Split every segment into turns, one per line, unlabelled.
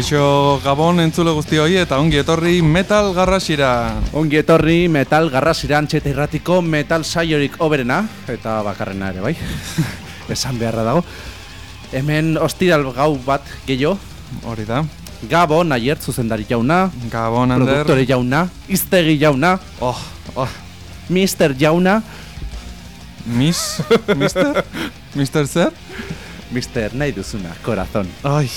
Kaixo Gabon entzule guzti hori eta ongi etorri metal garrasira.
Ongi etorri metal garrasira antxeta irratiko metal saiorik oberena, eta bakarrena ere bai, esan beharra dago. Hemen ostiral gau bat gehiago,
Hori da.
Gabon aier zuzendari jauna,
Gabon Ander.
produktore jauna, iztegi jauna,
Oh, oh.
mister jauna,
Miss? Mister? Mister zer?
mister nahi duzuna, korazon.
Ai.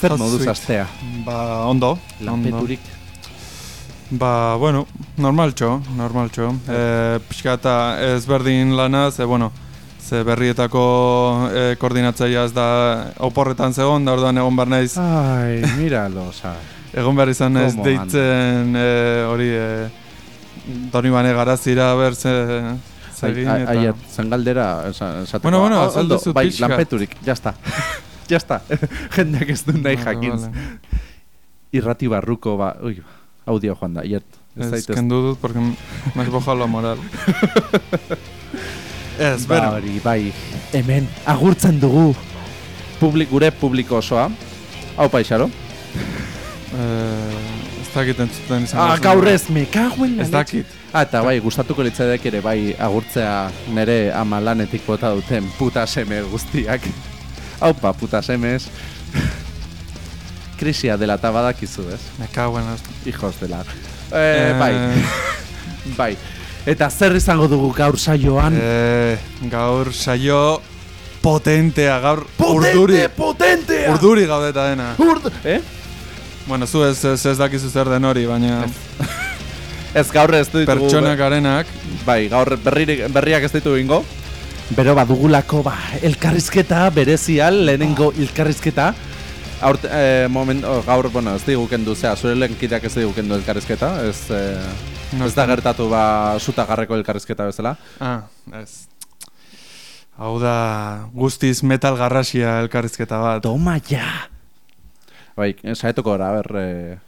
Zer moduz
sweet.
astea,
Ba, ondo.
lanpeturik.
Ondo. Ba, bueno, normaltxo, normaltxo. E, pixka eta ezberdin lana, ze, bueno, ze berrietako e, koordinatzaia ez da oporretan zegoen, da orduan egon behar naiz,
Ai, miralo, oza.
egon behar izan naiz
Como
deitzen e, hori e, doni bane garazira ber ze, ze egin,
Ai-
eta...
Aier, zen galdera, esan- esateko.
Bueno, bueno,
Ah,
azaldu
ondo,
zu
Bai,
pixka.
lanpeturik, jazta. jazta. Jendeak ez du nahi jakin.
vale.
Irrati barruko, ba, ui, audio joan da, iert. Ez zaitez.
kendu dut, porque me bajado la moral. Ez,
Ba,
bera.
hori, bai, hemen, agurtzen dugu publik, gure publiko osoa. Hau paixaro.
Eh, ez dakit entzuten izan.
Ah, gaur ez, me kaguen
Ez dakit.
Ah, eta bai, gustatuko litzaidek ere bai agurtzea nere ama lanetik bota duten puta seme guztiak. Haupa, puta semez. Krisia dela eta badakizu, ez?
Me cago en las...
Hijos dela. Eh, bai, bai. Eta zer izango dugu gaur saioan?
Eh, gaur saio potentea, gaur urduri.
potentea!
Urduri gaudeta dena.
Urdu! Eh?
Bueno, zu ez, ez, ez dakizu zer den hori, baina
Ez gaur ez ditugu...
pertsonak garenak,
Bai, gaur berririk, berriak ez ditugu ingo. Bero badugulako, ba, elkarrizketa, berezial, lehenengo elkarrizketa. Aurt, eh, moment, oh, gaur, bueno, ez digu kendu, zera, zure lehenkideak ez digu kendu elkarrizketa, ez, eh,
No
ez da gertatu ba sutagarreko elkarrizketa bezala.
ah, ez. Hau da guztiz metal garrasia elkarrizketa bat.
Toma ja! Bai, eh, saetuko gara, ber, eh,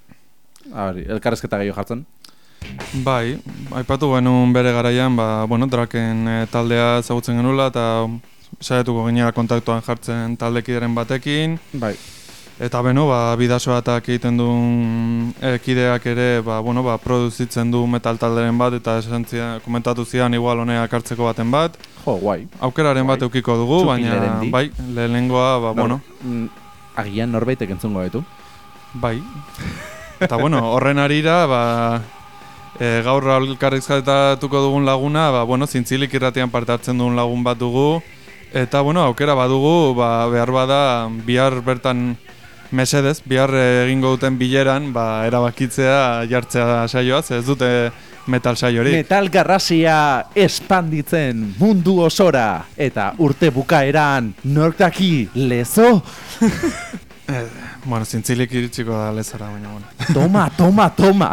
a ber, elkarrizketa gehiago jartzen.
Bai, aipatu genuen bere garaian, ba, bueno, draken e, taldea ezagutzen genula eta saiatuko ginera kontaktuan jartzen taldekideren batekin.
Bai,
Eta beno, ba, bidasoatak egiten duen e, kideak ere, ba, bueno, ba, produzitzen du metal talderen bat eta esan zidan, komentatu zidan igual honeak hartzeko baten bat.
jo, guai.
Aukeraren
Bai.
bat eukiko dugu,
Txupi
baina
lerendi.
bai, lehenengoa, ba, bueno,
Mm, Agian norbaitek entzungo ditu.
bai. Eta bueno, horren arira, ba, e, gaur elkarrizketatuko dugun laguna, ba, bueno, zintzilik irratian parte hartzen duen lagun bat dugu. Eta, bueno, aukera badugu, ba, behar bada, bihar bertan mesedez, bihar egingo duten bileran, ba, erabakitzea jartzea saioa, ze ez dute metal saiorik.
Metal garrasia espanditzen mundu osora eta urte bukaeran nortaki lezo.
Bueno, zintzilik iritsiko da lezara, baina, bueno.
Toma, toma, toma.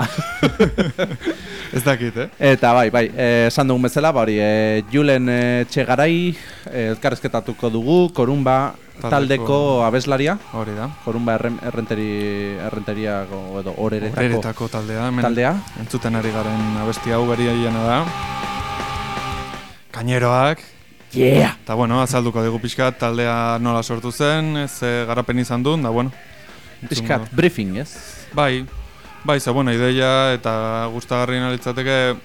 Ez dakit, eh?
Eta bai, bai, eh, esan dugun bezala, ba hori, eh, Julen eh, Txegarai elkarrezketatuko dugu, Korumba
Taldeko-
taldeko abeslaria,
Hori da.
Korumba erren, errenteri, errenteriako edo horeretako
Horretako taldea, hemen
taldea.
entzuten ari garen abesti hau beri da. Kaineroak,
Yeah!
eta bueno, azalduko dugu pixkat taldea nola sortu zen, ze garapen izan duen, da bueno.
Piskat, briefing, ez?
Bai, bai, ze bueno, ideia eta gustagarri litzateke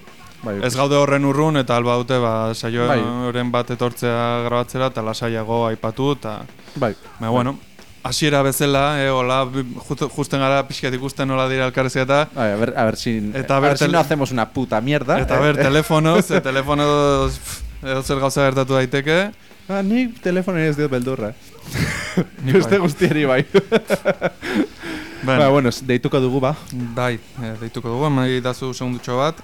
Bai,
ez gaude horren urrun eta alba dute ba, saio
Bai.
horren bat etortzea grabatzera eta lasaiago aipatu eta
bai.
Ba, bueno, hasiera bezala, eh, hola, justen gara pixkat ikusten nola dira elkarrezketa.
Bai, a ver, a ver si,
Eta
a
ber
ver si no hacemos una puta mierda.
Eta ber, telefonoz, e, telefonoz, pff, edo zer gauza gertatu daiteke.
Ah, ni telefono ez diot beldurra. Beste
bai.
guztiari bai.
Ben,
Ba, bueno, deituko dugu ba.
bai, eh, deituko dugu, emai dazu segundutxo bat.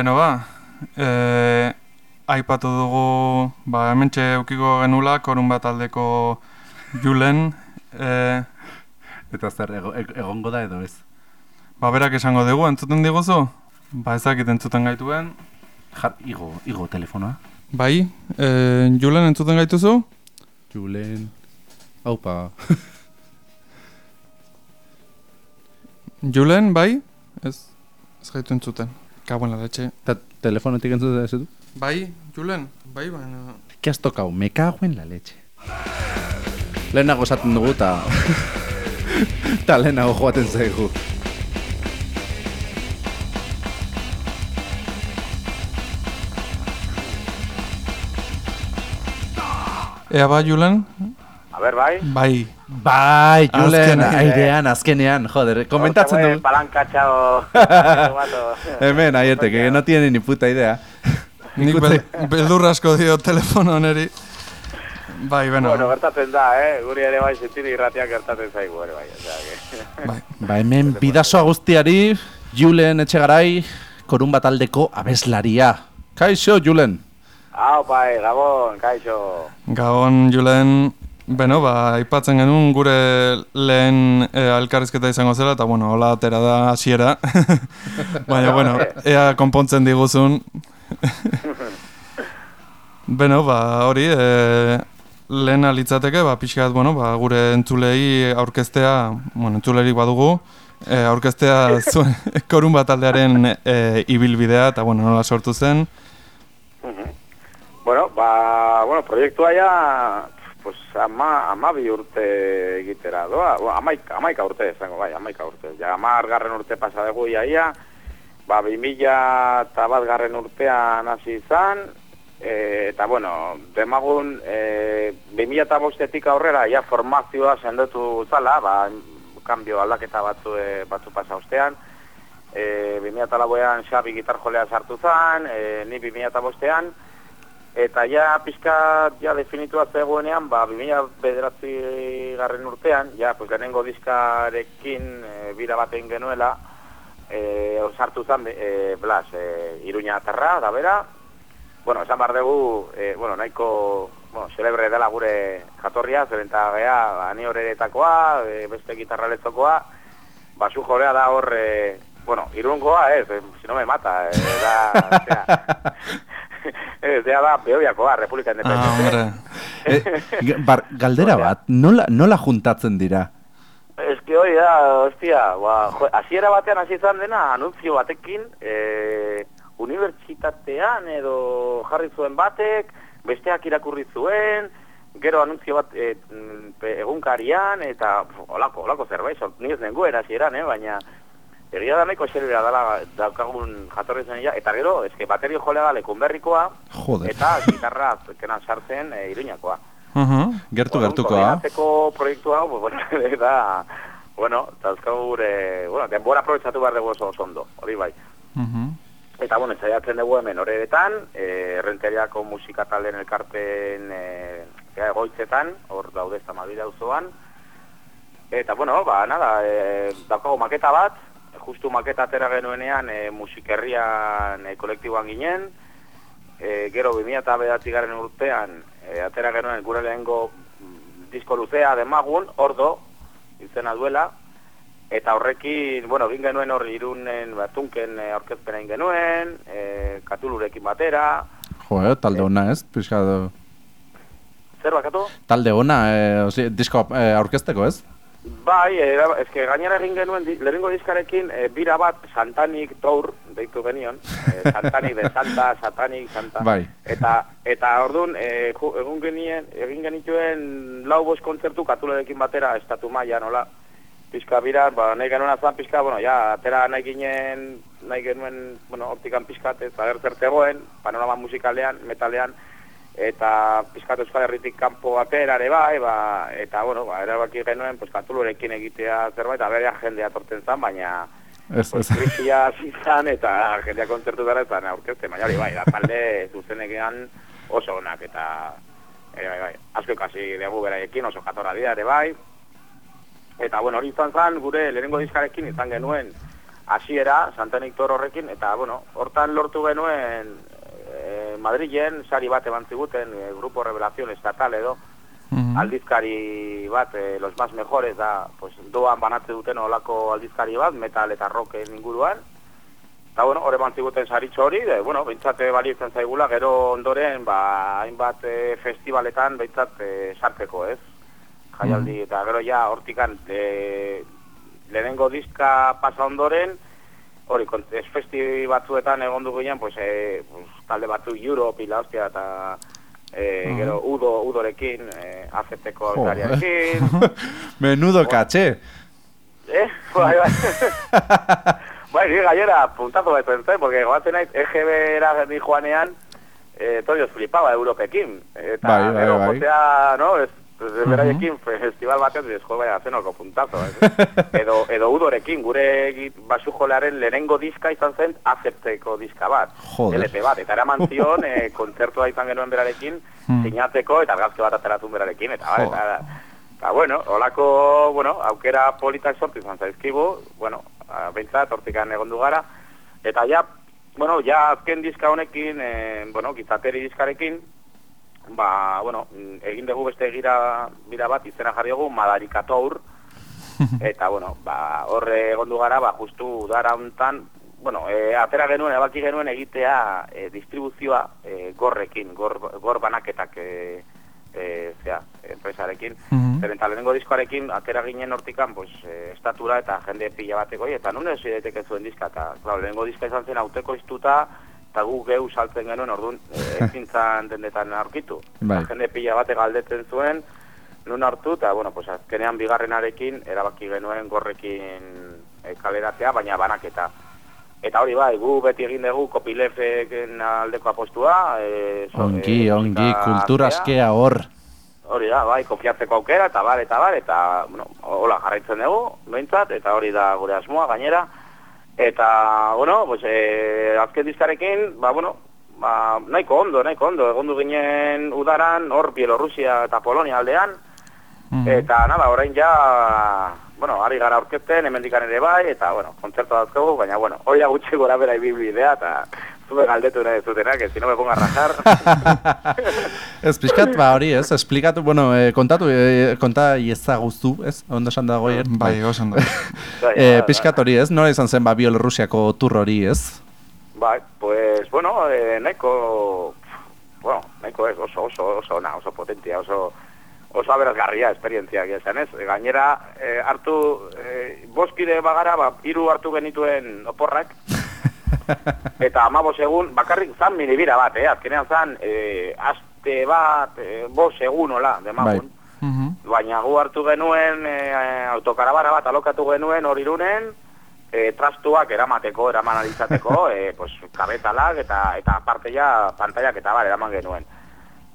Beno ba, e, aipatu dugu, ba, hementxe eukiko genula, korun bat aldeko Julen, e,
Eta zer, ego, eg- egongo da edo ez?
ba, berak esango dugu, entzuten diguzu? Ba, ezakit entzuten gaituen.
Jar, igo, igo telefonoa.
Bai, e, Julen entzuten gaituzu?
Julen... Aupa.
Julen, bai? Ez, ez gaitu entzuten. Kabuen la leche.
Eta telefonetik entzuten ez du?
Bai, Julen, bai, baina...
¿Qué has tocado? Me cago en la leche. Lehenago esaten dugu eta... eta lehenago joaten zaigu.
Ea ba, Julen?
A ber, bai.
Bai.
Bai, Julen,
Azkenean.
airean, azkenean, joder, komentatzen
Hortxe,
dugu.
Palankatxao.
Hemen, aiete, que no tiene ni puta idea.
Nik bel, beldur asko dio telefono neri. Bai, beno.
Bueno, gertatzen da, eh? Guri ere bai zintiri irratiak gertatzen zaigu ere bai. Osea, que...
bai.
Ba, hemen bidasoa guztiari, Julen etxegarai, korun bat aldeko abeslaria. Kaixo, Julen.
Hau, bai, Gabon, kaixo.
Gabon, Julen, beno, ba, aipatzen genuen gure lehen e, alkarrizketa izango zela, eta bueno, hola atera da hasiera. Baina, bueno, ea konpontzen diguzun. beno, ba, hori, e, lehen alitzateke, ba, pixkat, bueno, ba, gure entzulei aurkeztea, bueno, entzulerik badugu, e, aurkeztea zuen korun bat aldearen e, ibilbidea, eta bueno, nola sortu zen.
Bueno, ba, bueno, proiektua ja, pues, ama, ama bi urte egitera doa. Bueno, amaika, amaika urte, esango, bai, amaika urte. Ja, amar garren urte pasa dugu iaia, ba, bi mila eta bat garren urtean hasi izan, e, eta, bueno, demagun, e, bi mila eta bostetik aurrera, ja, formazioa sendotu zala, ba, kanbio aldaketa batzu, e, batzu pasa ostean, e, 2008an Xabi gitar jolea sartu zan, e, ni 2008an, eta ja pixka ja definitua zegoenean, ba, 2009 garren urtean, ja, pues, lehenengo diskarekin e, bira baten genuela, e, hor sartu zan, e, Blas, e, Iruña atarra, da bera, bueno, esan behar dugu, e, bueno, nahiko, bueno, celebre dela gure jatorria, zeren eta gea, ba, ni horretakoa, e, beste gitarra letzokoa, basu jorea da hor, e, bueno, irungoa, ez, eh, si no me mata, eh, da, osea, ez, da, da, behoiakoa, Republika
Ah,
Independente.
hombre.
Eh, bar, galdera bat, nola, nola juntatzen dira?
Ez que hori da, hostia, ba, jo, hasiera batean hasi izan dena, anuntzio batekin, e, unibertsitatean edo jarri zuen batek, besteak irakurri zuen, gero anuntzio bat e, mm, egunkarian, eta olako, olako zerbait, sort, ni ez nengoen hasieran, eh, baina egia da nahiko xerbera dela daukagun jatorri zen ja, eta gero, eske baterio jolea da
Joder.
eta gitarra kenan sartzen e, iruñakoa.
Uh
Gertu
Orduan,
gertukoa.
koordinatzeko proiektu hau, bueno, da, bueno, dauzkagu gure, bueno, denbora aprobetsatu behar dugu oso ondo, hori bai. Eta, bueno, saiatzen dugu hemen horretan, e, errenteriako musika taldeen elkarten e, egoitzetan, hor daude ez tamabide auzoan. Eta, bueno, ba, nada, e, daukagu maketa bat, justu maketa atera genuenean e, musikerrian e, kolektiboan ginen, e, gero 2009 garen urtean e, atera genuen gure lehengo mm, disko luzea demagun, ordo, izena duela, eta horrekin, bueno, egin genuen hor irunen, batunken e, aurkezpena egin genuen, e, katulurekin batera,
Jo, eh, talde ona ez, pixka
zer bakatu?
Talde ona, eh, osi, disko aurkezteko ez?
Bai, era, eske gainera egin genuen di, lehenengo diskarekin e, bira bat Santanik Tour deitu genion, e, Santanik de Santa, Satanik, Santa.
Bai.
Eta eta ordun e, ju- egun genien egin genituen lau bost kontzertu katulerekin batera estatu maila nola. Pizka bira, ba nahi genuen azan pizka, bueno, ja, atera nahi ginen, nahi genuen, bueno, optikan pizkat ez agertzen zegoen, panorama musikalean, metalean, eta pizkat Euskal Herritik kanpo atera ere bai, ba, eta, bueno, ba, erabaki genuen, pues, katulurekin egitea zerbait, eta berea jendea torten zan, baina,
Ez, ez.
krisia hasi zan, eta jendea kontzertu dara ezan aurkezte, baina hori bai, da talde zuzenekean oso onak, eta, e, bai, bai, asko ikasi dugu beraiekin, oso jatorra dira ere bai, Eta, bueno, hori izan zen, gure lehenengo diskarekin izan genuen hasiera Santa Nictor horrekin, eta, bueno, hortan lortu genuen e, Madrilen, sari bat eman ziguten, e, Grupo Revelación Estatal edo,
Mhm.
aldizkari bat, e, los más mejores da, pues, doan banatze duten olako aldizkari bat, metal eta rocken inguruan, Eta, bueno, hori bantziguten saritxo hori, de, bueno, bintzate balietzen zaigula, gero ondoren, ba, hainbat e, festivaletan, bintzat, e, sarteko, ez? Jaialdi, eta gero ja, hortikan, e, lehenengo diska pasa ondoren, hori, ez festi batzuetan egon dugu ginen, pues, e, pues, talde batzu Europe, ila hostia, eta e, gero Udo, Udorekin, e, azeteko
Jo.
aurkariarekin,
Menudo caché.
Eh, bai, bai. bai, ni gainera puntazo bat zen, porque goatzen naiz EGB era ni joanean, eh, torio flipaba Europekin. Eta
Bai, bai,
gero
bai.
jotea, no, ez, beraiekin festival batean, ez jo, bai, zenoko puntazo. Ez. edo, edo udorekin, gure basu jolearen lehenengo diska izan zen azepteko diska bat.
Joder.
LP bat, eta eraman zion, eh, kontzertua izan genuen berarekin,
Hmm.
sinatzeko eta argazki bat ateratun berarekin, eta, bai,
Jo.
eta, Eta, bueno, holako, bueno, aukera politak sortu izan zaizkigu, bueno, behintzat, hortikan egon du gara, eta ja, bueno, ja azken diska honekin, e, bueno, gizateri diskarekin, ba, bueno, mm, egin dugu beste gira, bira bat izena jarri dugu, Madarikatour, eta, bueno, ba, horre egon du gara, ba, justu udara hontan, bueno, e, atera genuen, ebaki genuen egitea e, distribuzioa e, gorrekin, gor, gor banaketak, e, e, zea, enpresarekin, eta lehenengo diskoarekin, atera ginen hortikan, pues, e, estatura eta jende pila bateko, eta nun ez zuen diska, eta, claro, lehenengo diska izan zen auteko iztuta, eta gu geu saltzen genuen, orduan, ezin zan dendetan aurkitu.
Bai.
Jende pila bate galdetzen zuen, nun hartu, eta, bueno, pues, azkenean bigarrenarekin, erabaki genuen gorrekin e, kaleratzea, baina banaketa. Eta hori bai, gu beti egin dugu kopilefeken aldeko apostua. E, so-
Ongi,
e,
ongi,
musika
kultura
artea.
askea hor.
Hori da, bai, kopiatzeko aukera, eta bar, eta bar, eta, bueno, hola jarraitzen dugu, behintzat, eta hori da gure asmoa, gainera. Eta, bueno, pues, e, azken diskarekin, ba, bueno, ba, nahiko ondo, nahiko ondo, egondu ginen udaran, hor Bielorrusia eta Polonia aldean,
Mhm.
eta, nada, orain ja, bueno, ari gara aurkezten, hemendikan ere bai, eta, bueno, kontzertu dauzkagu, baina, bueno, hori da gutxi gora bera ibibidea, eta zube galdetu nahi zutenak, que si no me ponga a rajar.
Ez pixkat, ba hori ez, esplikatu, bueno, eh, kontatu, eh, konta iezaguztu, ez? Ondo esan dago hier.
Bai, osan da.
Bai,
Eh,
bai,
pixkat hori ez, nola izan zen ba Bielorrusiako tur hori ez?
Bai, pues, bueno, eh, nahiko, bueno, nahiko ez, oso, oso, oso, ona, oso potentia, oso, oso aberazgarria esperientziak esan ez. Gainera, eh, hartu, eh, boskide bagara, ba, hiru hartu genituen oporrak, eta amabos egun, bakarrik zan minibira bat, eh, azkenean zan, eh, aste bat, eh, bos egun, hola, demagun.
Mhm.
Baina gu hartu genuen e, autokarabara bat alokatu genuen hor irunen, e, trastuak eramateko, eraman alizateko, e, pues, kabetalak eta eta aparte ja pantaiak eta bar eraman genuen.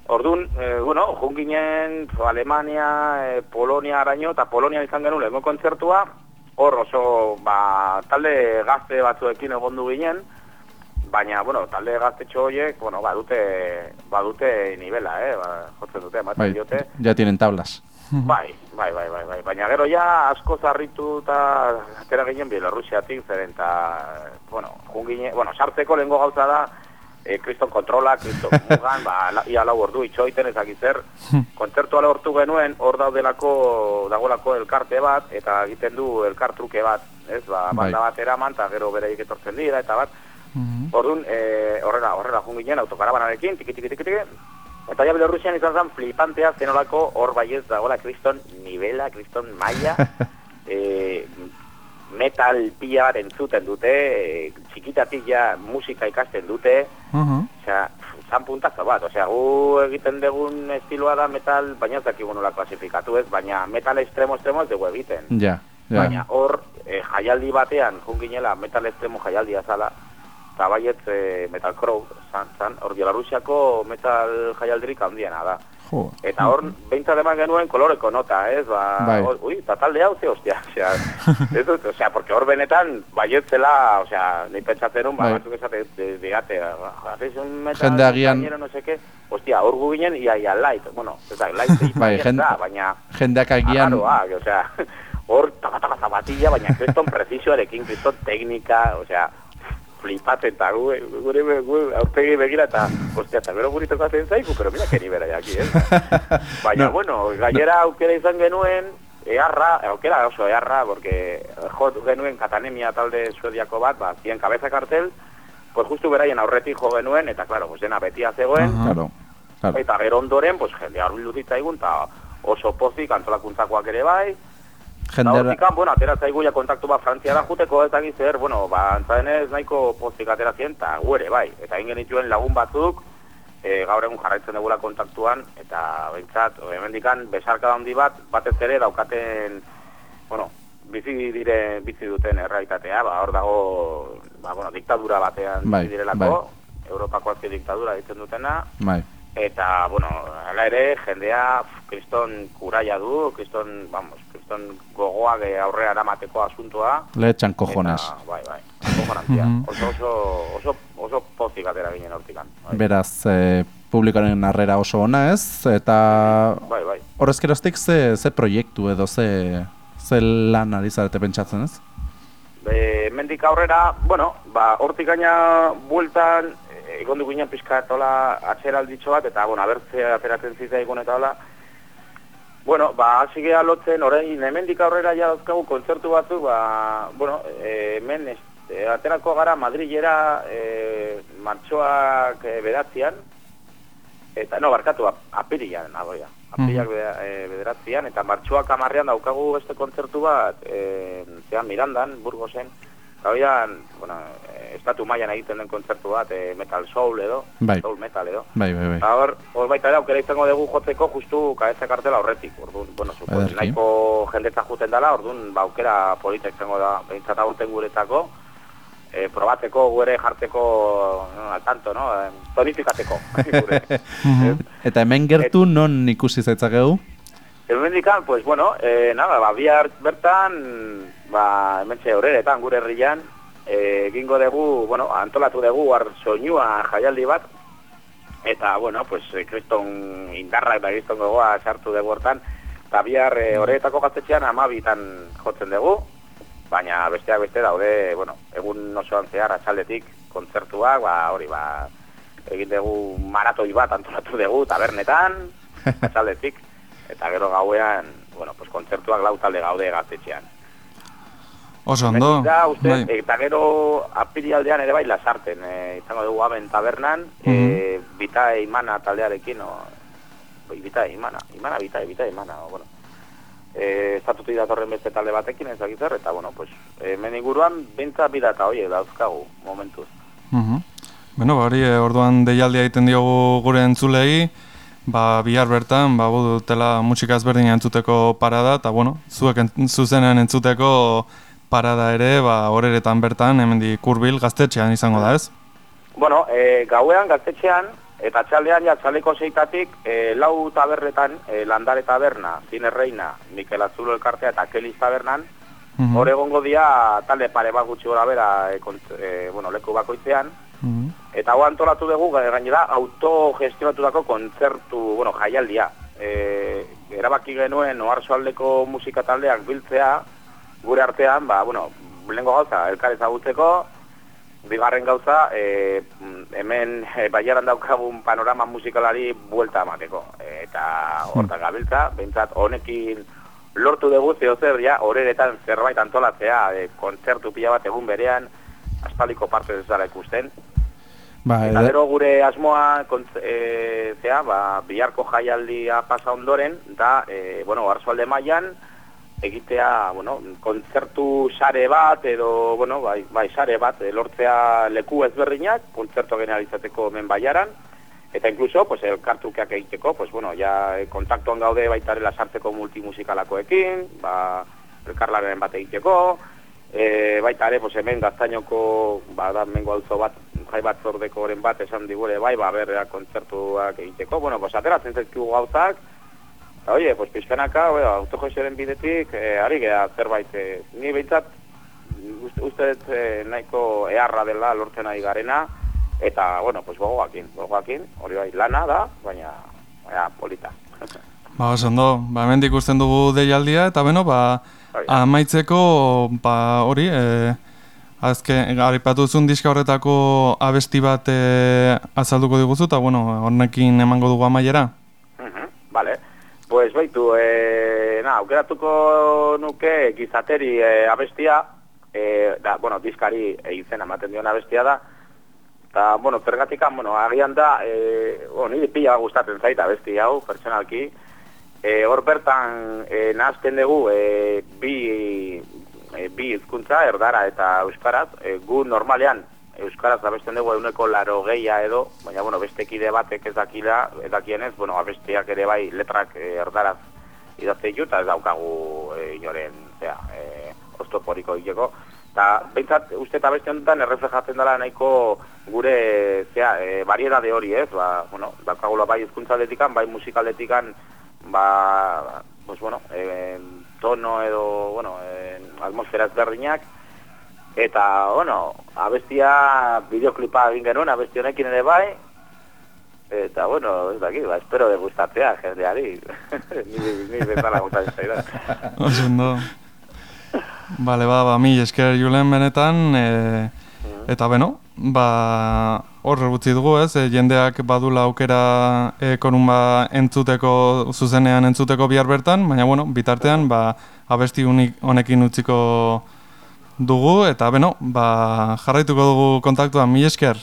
Orduan, e, bueno, jun ginen Alemania, e, Polonia araño, eta Polonia izan genuen lehenko kontzertua, hor oso, ba, talde gazte batzuekin egondu ginen, baina, bueno, talde gaztetxo horiek, bueno, badute, badute nivela, eh, ba, jotzen dute, ematen
Bai,
diote.
ja tienen tablas.
Bai, bai, bai, bai, bai. Baina gero ja asko zarritu eta atera ginen Bielorrusiatik zeren eta, bueno, jun ginen, bueno, sartzeko lehengo gauza da, e, kriston kontrola, kriston mugan, ba, la, ia lau ordu itxoiten ezakit zer, kontzertua lortu genuen, hor daudelako, dagoelako elkarte bat, eta egiten du elkartruke bat, ez, ba,
Bai.
banda bat eraman, eta gero bereik etortzen dira, eta bat,
Mhm.
Orduan, e, horrela, horrela jun ginen autokarabanarekin, tiki tiki tiki tiki, eta ja Bielorrusian izan zen flipantea zenolako hor baiez dagoela kriston nivela, kriston maila, e, metal pila bat entzuten dute, e, txikitatik ja musika ikasten dute,
Mhm.
osea, zan puntazo bat, osea, gu egiten dugun estiloa da metal, baina ez dakigu nola klasifikatu ez, baina metal extremo extremo ez dugu egiten.
Ja, ja.
Baina hor, e, jaialdi batean, jun ginela metal extremo jaialdia zala, eta baiet e, Metal Crow, zan, zan, hor Bielorrusiako metal jaialdirik handiena da.
Jo.
Eta hor, behintzat eman genuen koloreko nota, ez, ba,
Bai.
hor- ui, eta talde hau ze, ostia, osea, ez dut, osea, porque hor benetan, baietzela, osea, nahi pentsatzen nun, ba,
Bai.
batzuk esate, de- digate, hacéis un metal,
Jende agian-
no qué, ostia, hor gu ginen, ia, ia, light, bueno, ez da, light,
Bai, jende-
da, baina,
Jendeak agian,
arraroak, osea, hor, taka, zapatilla, baina kriston prezizioarekin, kriston teknika, osea, flipatzen eta gu, gure, gu, aurpegi begira eta, ostia, eta gero guri tokatzen zaiku, pero mira que nibera jaki, eh? Baina,
No.
bueno, gainera aukera izan genuen, eharra, aukera oso eharra, porque jo genuen katanemia talde suediako bat, ba, zien kabeza kartel, pues justu beraien aurretik jo genuen, eta, claro, pues dena betia zegoen,
Aha.
Claro, claro.
Eta gero ondoren, pues, jendea hurbildu zitzaigun, eta oso pozik antolakuntzakoak ere bai.
Jendera,
hortikan, bueno, atera zaigu ja kontaktu bat frantziara juteko ez dakit zer, bueno, ba, antzadenez nahiko pozik atera zien, eta gu ere bai. Eta egin genituen lagun batzuk, e, gaur egun jarraitzen dugula kontaktuan, eta behintzat, hemendikan besarka handi bat, batez ere daukaten, bueno, bizi dire, bizi duten errealitatea, ba, hor dago, ba, bueno, diktadura batean
Bai,
bizi direlako, Europako azki diktadura ditzen dutena,
bai.
Eta, bueno, hala ere, jendea kriston kuraia du, kriston, vamos, kriston gogoak eh, aurrera eramateko asuntoa.
Le echan cojones.
Eta, bai, bai, cojonantzia.
Mhm.
oso, oso, oso, oso pozik atera ginen hortikan. Bai,
Beraz, e, publikoaren harrera oso ona ez, eta
bai. bai.
horrez geroztik ze, ze proiektu edo ze, ze lan ari zarete pentsatzen ez?
E, mendik aurrera, bueno, ba, hortik gaina bueltan, e, egon dugu ginen pixka tola atxeralditxo bat, eta, bueno, abertze ateratzen zitzaigun eta hola, Bueno, ba, hasi geha lotzen, orain, hemendik aurrera ja dauzkagu kontzertu batzuk, ba, bueno, e, hemen, ez, e, aterako gara Madrilera e, martxoak e, bedatzean, eta, no, barkatu, ap- apirilan, nagoia, apiriak beda- e, bederatzean, eta martxoak amarrean daukagu beste kontzertu bat, e, zean Mirandan, Burgosen, eta bueno, estatu mailan egiten den kontzertu bat, e, metal soul edo,
Bai.
soul metal edo,
Bai, bai, bai.
Hor, hor baita ere aukera izango dugu jotzeko justu kabeza kartela horretik. Orduan, bueno,
Ederki.
nahiko jendetza juten dela, orduan, ba, aukera polita izango da, behintzat aurten guretako, e, probatzeko, gure jartzeko, no, al tanto, no? Eh, Tonifikateko.
Eta hemen gertu non ikusi zaitzakegu?
Hemendikan, pues bueno, eh, nada, ba, bihar bertan, ba, hementxe horeretan gure herrian, eh, egingo dugu, bueno, antolatu dugu soinua jaialdi bat, eta, bueno, pues, eh, kriston indarra eta kriston gogoa sartu dugu hortan, eta bihar eh, horretako gaztetxean amabitan jotzen dugu, baina besteak beste daude, bueno, egun osoan zehar atxaldetik kontzertuak, ba, hori, ba, egin dugu maratoi bat antolatu dugu tabernetan, atxaldetik, eta gero gauean, bueno, pues kontzertuak lau talde gaude gaztetxean.
Oso ondo.
Da, uste,
Bai.
eta gero apirialdean ere bai lasarten, e, izango dugu aben tabernan, e, bita imana taldearekin, o, bai, bita imana, imana bita, bita imana, o, bueno. E, estatutu datorren beste talde batekin ez dakit zer, eta bueno, pues, hemen inguruan bintza bida eta hoie dauzkagu momentuz.
Mhm. Bueno, ba, hori eh, orduan deialdia egiten diogu gure entzulei, ba, bihar bertan, ba, gu dutela musika ezberdina entzuteko parada, eta bueno, zuek ent, zuzenean entzuteko parada ere, ba, horeretan bertan, hemendik kurbil gaztetxean izango da, ez?
Bueno, e, gauean gaztetxean, eta txaldean ja txaleko zeitatik e, lau taberretan, e, landare taberna, Zine Reina, Mikel Azulo elkartea eta Keliz tabernan,
Mhm.
hor egongo dira talde pare bat gutxi gora bera, e, kont, e, bueno, leku bakoitzean,
Mhm.
eta hau antolatu dugu, ga- gainera, autogestionatutako kontzertu, bueno, jaialdia. E, erabaki genuen oarsoaldeko musika taldeak biltzea, gure artean, ba, bueno, lehenko gauza, elkar ezagutzeko, bigarren gauza, e, hemen e, baiaran daukagun panorama musikalari buelta emateko. E, eta hortak gabiltza, behintzat honekin lortu dugu zeo zer, ja, horeretan zerbait antolatzea, e, kontzertu pila bat egun berean, aspaldiko parte ez dara ikusten.
Ba,
Eta gero gure asmoa kontz- e, zea, ba, biharko jaialdia pasa ondoren, da, e, bueno, arzualde mailan egitea, bueno, kontzertu sare bat, edo, bueno, bai, bai sare bat, e, lortzea leku ezberdinak, kontzertu generalizateko hemen baiaran, eta incluso, pues, elkartukeak egiteko, pues, bueno, ja, e, kontaktuan gaude baitare lasarteko multimusikalakoekin, ba, elkarlaren bat egiteko, e, baita ere, pues, hemen gaztainoko, ba, da, mengo auzo bat, jai bat zordekoren bat esan digure, bai, ba, berrea kontzertuak egiteko, bueno, pues, ateratzen zaizkigu gauzak, eta, oie, pues, pixkanaka, oie, autojosioaren bidetik, e, ari gea zerbait, e, ni behintzat, uste, uste dut e, nahiko eharra dela lortzen ari garena, eta, bueno, pues, gogoakin, gogoakin, hori bai, lana da, baina, baina, polita.
Ba, oso ondo, ba, hemendik ikusten dugu deialdia, eta beno, ba,
da.
Amaitzeko, ba, hori, e, azken, garipatu zuen diska horretako abesti bat e, azalduko diguzu, eta, bueno, hornekin emango dugu amaiera.
Mhm, Vale. Pues baitu, eh, na, aukeratuko nuke gizateri eh, abestia, eh, da, bueno, diskari eh, izena ematen dion abestia da, eta, bueno, zergatikan, bueno, agian da, eh, bueno, niri pila gustatzen zait abesti hau, pertsonalki, eh, hor bertan eh, nahazten dugu eh, bi, eh, bi hizkuntza erdara eta euskaraz, eh, gu normalean euskaraz abesten dugu euneko laro gehia edo, baina, bueno, beste kide batek ez dakila, ez dakienez, bueno, abestiak ere bai letrak eh, erdaraz idazte eta ez daukagu eh, inoren, zera, eh, oztoporiko egiteko. Eta, behintzat, uste eta beste honetan erreflejatzen dela nahiko gure, zera, e, variedade hori, ez? Ba, bueno, daukagula bai hizkuntza aldetikan, bai musika aldetikan, ba, pues bueno, eh, tono edo, bueno, eh, atmosfera ezberdinak, eta, bueno, abestia, bideoklipa egin genuen, abesti honekin ere bai, eta, bueno, ez daki, ba, espero de gustatzea, jendeari, ni, ni bezala gustatzen zaidan.
Oso ondo. Bale, ba, ba, mi esker julen benetan, e, eta beno, ba, hor gutzi dugu ez, e, jendeak badula aukera e, korunba entzuteko, zuzenean entzuteko bihar bertan, baina bueno, bitartean, ba, abesti unik, honekin utziko dugu, eta beno, ba, jarraituko dugu kontaktuan, mi esker.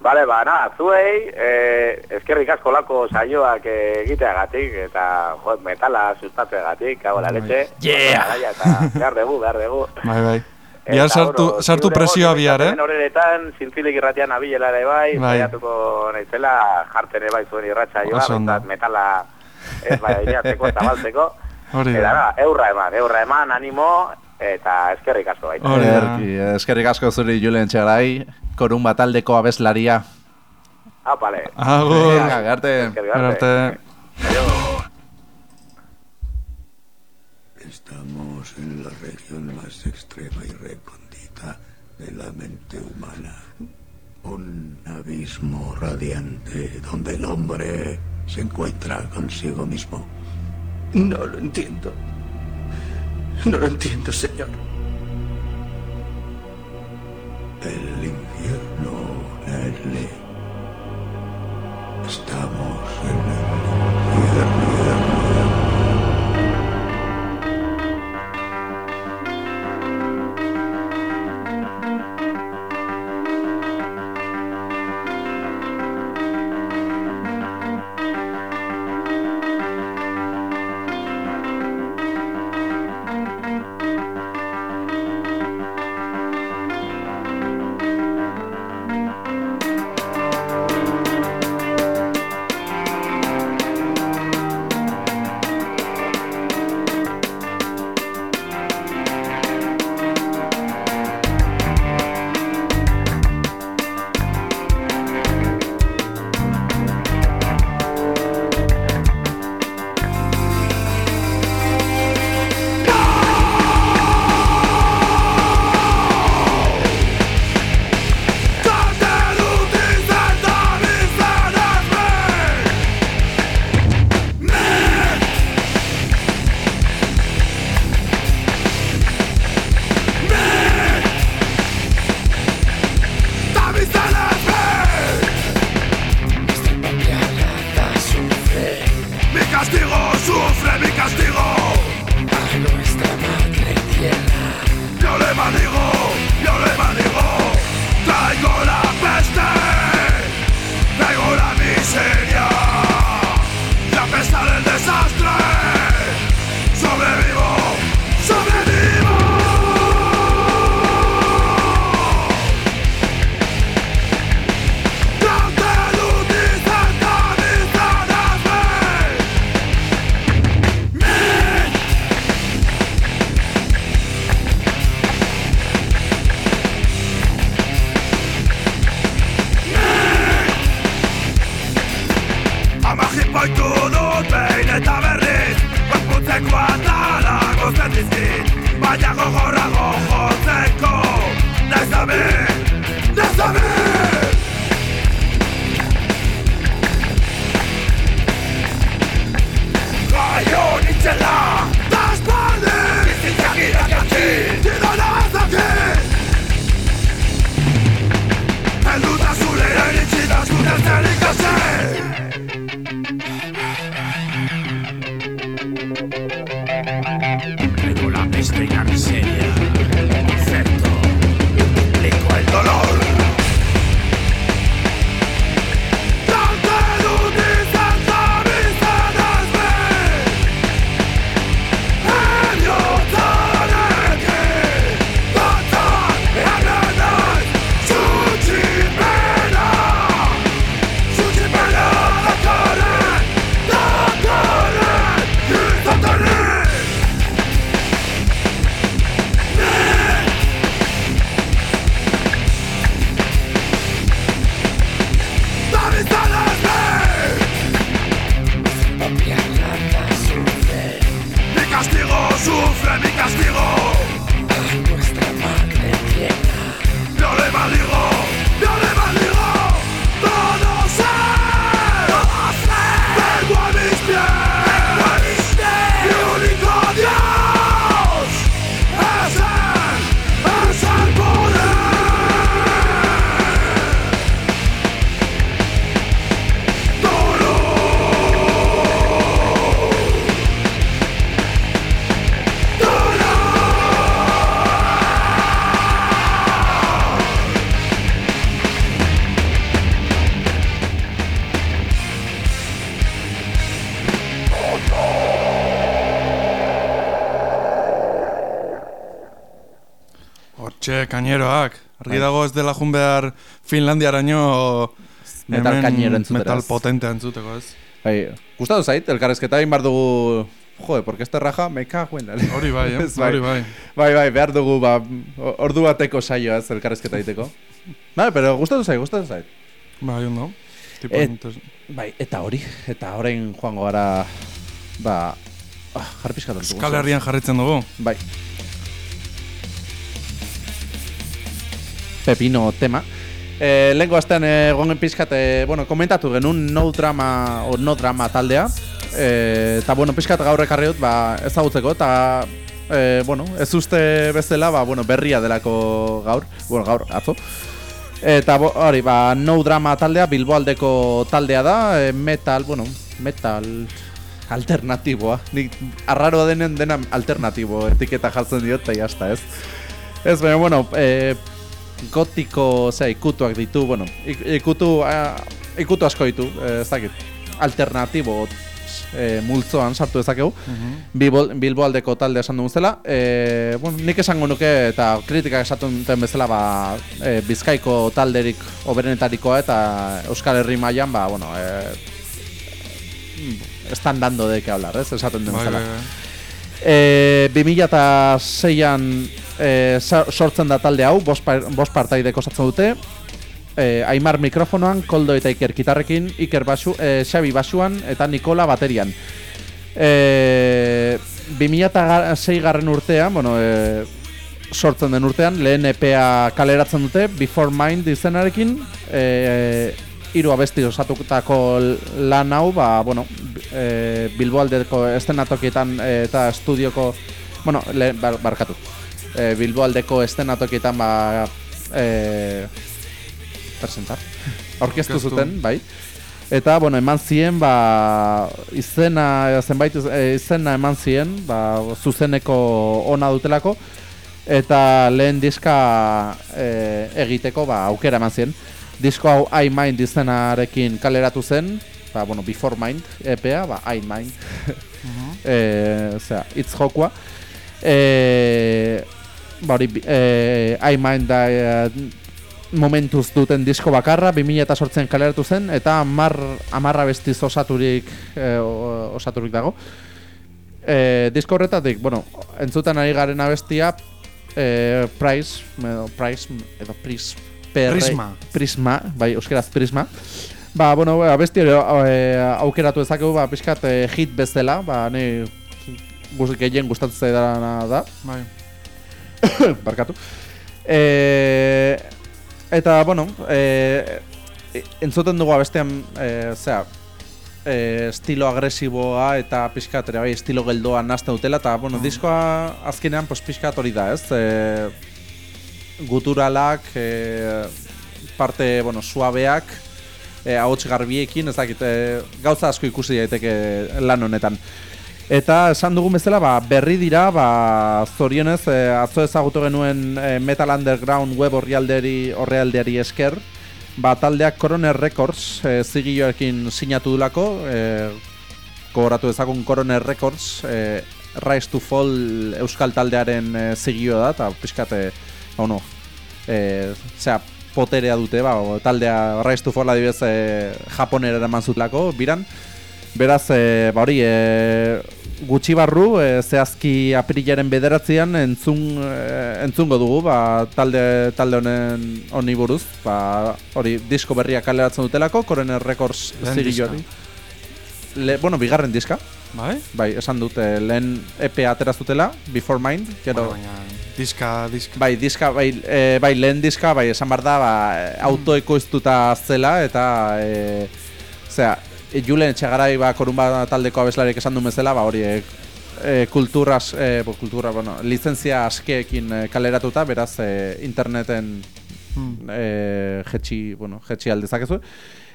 Bale, ba, na, zuei, eh, eskerrik asko lako saioak eh, egiteagatik, eta, jo, metala sustatzeagatik, hau la leche.
Yeah!
Gaia, eta behar dugu, behar dugu.
Bai, bai. Bihar sartu, sartu presioa bihar, eh?
Horretan, zintzilik irratian abilela ere bai,
Bai.
saiatuko naizela, jartzen ere bai zuen irratxa joa, metala, ez bai, iratzeko eta baltzeko.
Hori
Eta,
da.
da, eurra eman, eurra eman, animo, eta eskerrik asko baita.
Hori da.
Erki, eskerrik asko zuri Julen Txarai, korun bataldeko abeslaria.
Ah, vale.
Agur.
Venga, garte.
Eskerrik
Arte.
Estamos en la región más extrema y recóndita de la mente humana. Un abismo radiante donde el hombre se encuentra consigo mismo.
No lo entiendo. No lo entiendo, señor.
El infierno, Nelly. Estamos en el infierno.
Kaineroak. Argi dago ez dela jun behar Finlandiaraino
Metal kainero
Metal
ez?
potentea entzuteko, ez?
Bai, gustatu zait, elkarrezketa egin behar dugu... Jode, porque este raja, me cago en la...
Hori bai, eh?
Bai.
hori bai.
Bai, bai, behar dugu, ba, ordu bateko saioa ez, elkarrezketa egiteko. Bai, pero gustatu zait, gustatu zait.
Bai, ondo.
Et- Bai, eta hori, eta orain joango gara, ba, ah, dut.
Euskal Herrian jarritzen dugu.
Bai. Pepino tema. E, Lehenko astean egon pixkat, e, bueno, komentatu genuen no drama, o no drama taldea. E, eta, bueno, pixkat gaur ekarri dut, ba, ezagutzeko, eta, e, bueno, ez uste bezala, ba, bueno, berria delako gaur, bueno, gaur, atzo. Eta hori, ba, no drama taldea, Bilboaldeko taldea da, e, metal, bueno, metal alternatiboa. Nik arraroa denen dena alternatibo etiketa jartzen diot eta jazta, ez? Ez, baina, bueno, e, gotiko, zera, ikutuak ditu, bueno, ik, ikutu, a, ikutu asko ditu, e, ez dakit, alternatibo e, multzoan sartu dezakegu. Bilbo, Bilboaldeko talde esan dugun zela. E, bueno, nik esango nuke eta kritikak esaten duten bezala ba, e, Bizkaiko talderik oberenetarikoa eta Euskal Herri mailan ba, bueno, e, están dando de que hablar, ez? Esaten den bezala.
bai, bai.
E, 2006an e, sortzen da talde hau, bost, par, bost partaidek osatzen dute. E, Aimar mikrofonoan, Koldo eta Iker gitarrekin, Iker basu, e, Xabi basuan eta Nikola baterian. E, 2006 garren urtean, bueno, e, sortzen den urtean, lehen EPA kaleratzen dute, Before Mind izenarekin, e, hiru abesti osatutako lan hau, ba, bueno, e, Bilboaldeko estenatokietan e, eta estudioko, bueno, le, bar, barkatu, e, Bilboaldeko estenatokietan, ba, e, presentar, orkestu
Aurkeztu.
zuten, bai, Eta, bueno, eman zien, ba, izena, zenbait iz- izena eman zien, ba, zuzeneko ona dutelako, eta lehen diska e, egiteko, ba, aukera eman zien. Disko hau I Mind izenarekin kaleratu zen, ba, bueno, Before Mind EPA, ba, I Mind, e, osea, itz jokua. E, ba, hori, e, I Mind da, e, momentuz duten disko bakarra 2008an kaleratu zen eta amar, amarra bestiz osaturik e, osaturik dago. E, disko horretatik, bueno, entzuten ari garen abestia e, Price edo Price edo Pris, PR,
Prisma.
Prisma, bai, euskeraz Prisma Ba, bueno, abesti hori e, aukeratu dezakegu, ba, pixkat e, hit bezala, ba, ni gehien gustatzen zaidana da,
Bai.
barkatu. E, eta, bueno, e, entzuten dugu abestean, e, zera, e, estilo agresiboa eta pixkat ere bai, estilo geldoa nazte dutela, eta, bueno, diskoa azkenean, pues, pixkat hori da, ez? E, guturalak, e, parte, bueno, suabeak, e, ahots garbiekin, ez dakit, e, gauza asko ikusi daiteke lan honetan. Eta esan dugun bezala, ba, berri dira, ba, zorionez, e, atzo ezagutu genuen e, Metal Underground web orrialderi, orrialdeari esker, ba, taldeak Coroner Records e, zigilloekin sinatu dulako, e, gogoratu ezagun Coroner Records, e, Rise to Fall euskal taldearen e, zigillo da, eta pixkat, bueno, e, zera, poterea dute, ba, taldea Rise to Fall adibidez e, japonera eraman zutlako, biran, Beraz, e, ba hori, e, gutxi barru, e, zehazki apirilaren bederatzean entzun, e, entzungo dugu, ba, talde, talde honen honi buruz, ba, hori, disko berriak kaleratzen dutelako, Coroner Records
Lehen
zigilloari. Le, bueno, bigarren diska,
Bai?
bai, esan dute, lehen EP ateraz dutela, Before Mind, gero,
Bueno, baina diska, diska.
Bai, diska, bai, e, bai, lehen diska, bai, esan behar da, ba, autoekoiztuta zela, eta, e, zera, Julen Etxegarai, ba, korunba taldeko abeslarik esan duen bezala, ba, hori, e, e, kulturas, e, bo, kultura, bueno, lizentzia askeekin kaleratuta, beraz, e, interneten
Hmm.
e, jetxi, bueno, jetxi aldezakezu.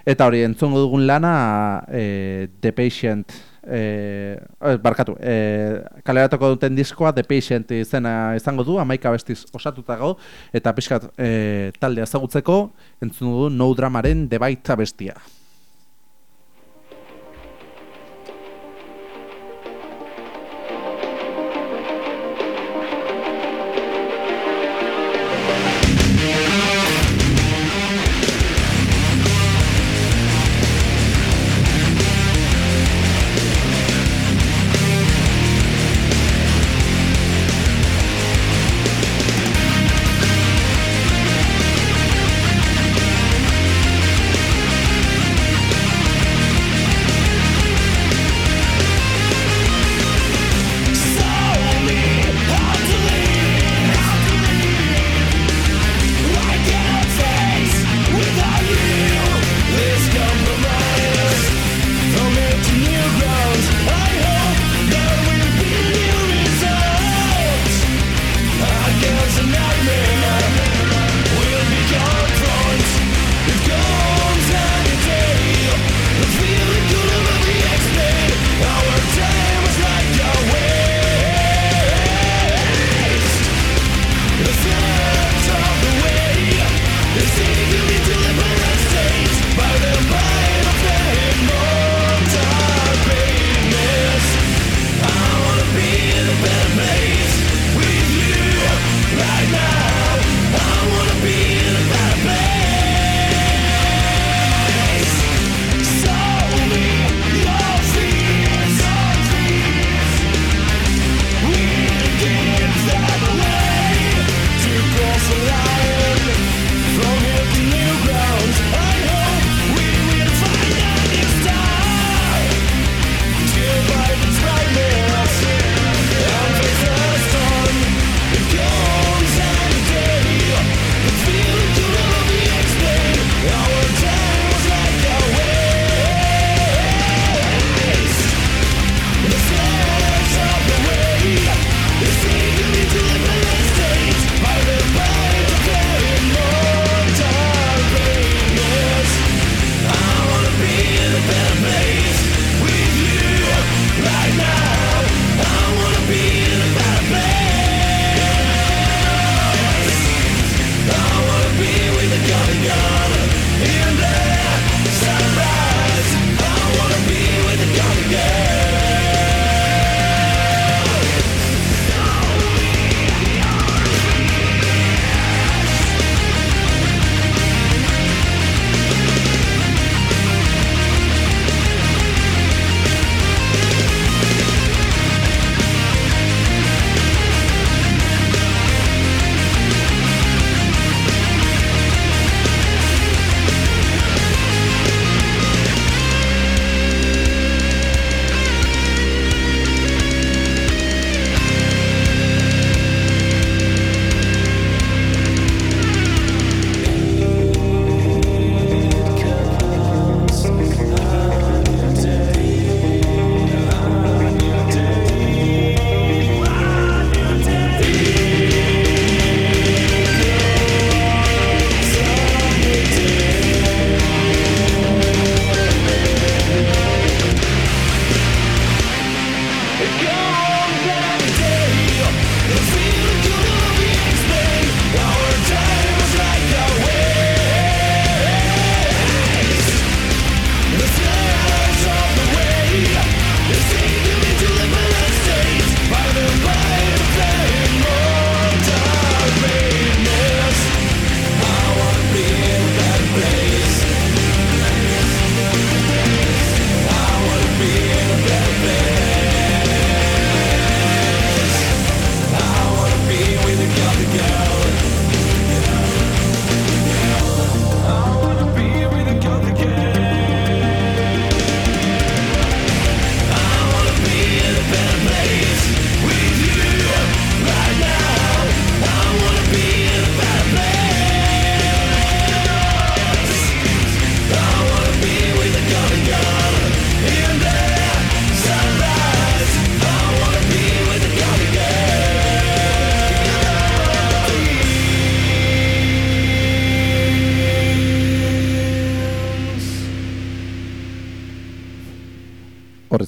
Eta hori, entzungo dugun lana, e, The Patient, eh, barkatu, e, kaleratuko duten diskoa The Patient izena izango du, amaika bestiz osatuta gau, eta pixkat e, talde ezagutzeko, entzungo du No Dramaren Bite bestia.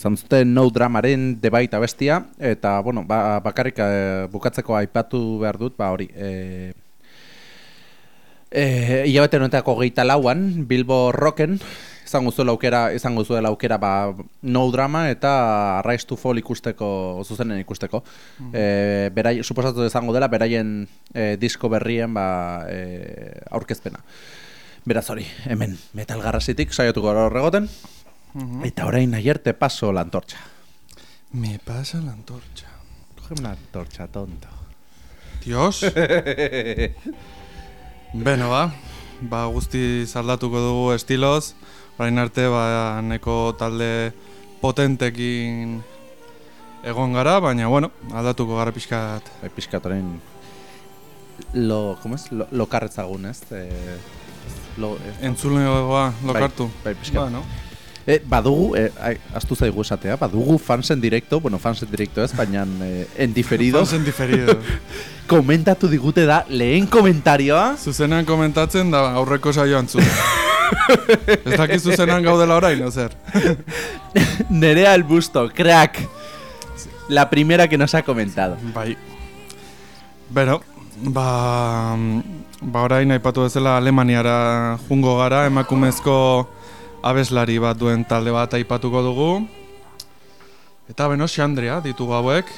Izan zuten No Dramaren debaita bestia, eta, bueno, ba, bakarrik eh, bukatzeko aipatu behar dut, ba hori, e, e, hilabete honetako geita lauan, Bilbo Rocken, izango zuela aukera, izango zuela aukera ba, no drama eta Rise to Fall ikusteko, zuzenen ikusteko. Mm -hmm. berai, suposatu izango dela, beraien e, disko berrien ba, e, aurkezpena. Beraz hori, hemen metal garrasitik saiatuko horregoten. Mm Eta orain ayer te paso la antorcha.
Me pasa la antorcha.
Cógeme la antorcha, tonto.
Dios. Beno, ba. Ba, guzti zaldatuko dugu estiloz. Orain arte, ba, neko talde potentekin egon gara, baina, bueno, aldatuko gara pixkat.
Bai, pixkat orain lo, ¿cómo es? Lo, lo karretzagun, ez? Eh,
lo, eh, Entzulegoa, lo
bai,
kartu.
Bai, pixkat.
Ba, no?
Eh, badugu, eh, ai, astu zaigu esatea, badugu fansen directo, bueno, fansen directo ez, baina eh, en diferido.
fansen diferido.
Komentatu digute da, lehen komentarioa.
Zuzenean komentatzen da aurreko saioan zu. ez dakit zuzenean gaudela orain, no zer.
Nerea el busto, crack. La primera que nos ha comentado.
Bai. Bero, ba, ba orain aipatu bezala Alemaniara jungo gara, emakumezko abeslari bat duen talde bat aipatuko dugu. Eta beno, Xandria ditugu hauek.